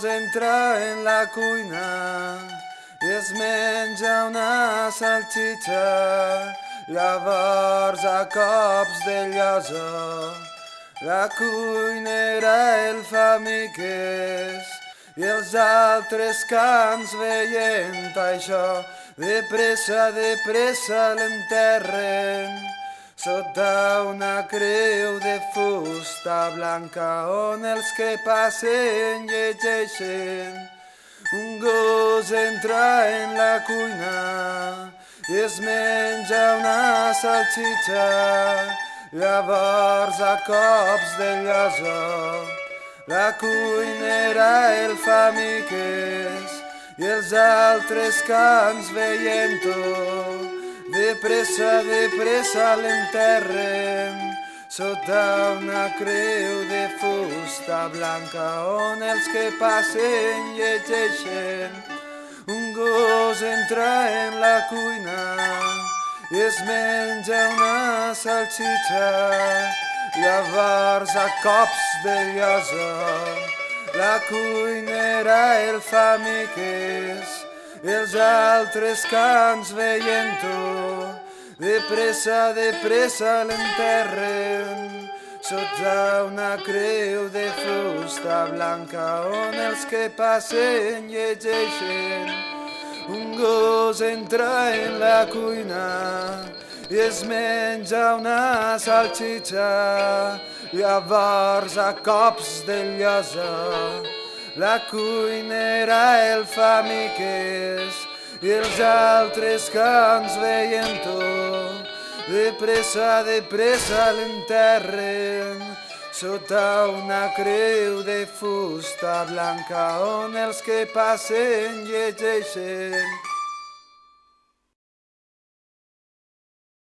gos entra en la cuina i es menja una salxitxa. Llavors, a cops de llosa, la cuinera el fa miques i els altres cans veient això, de pressa, de pressa l'enterren sota una creu de fusta blanca on els que passen llegeixen. Un gos entra en la cuina i es menja una salxitxa, llavors a cops de llosa la cuinera el fa miques i els altres cans veient-ho pressa, de pressa l'enterren sota una creu de fusta blanca on els que passen llegeixen. Un gos entra en la cuina i es menja una salxitxa, llavors a cops de llosa la cuinera el fa miques els altres cants veient-ho, de pressa, de pressa l'enterren, sota una creu de fusta blanca on els que passen llegeixen. Un gos entra en la cuina i es menja una salxitxa, llavors a cops de llosa la cuinera el fa miques i els altres cants veient-ho. De pressa, de pressa l'enterren sota una creu de fusta blanca on els que passen llegeixen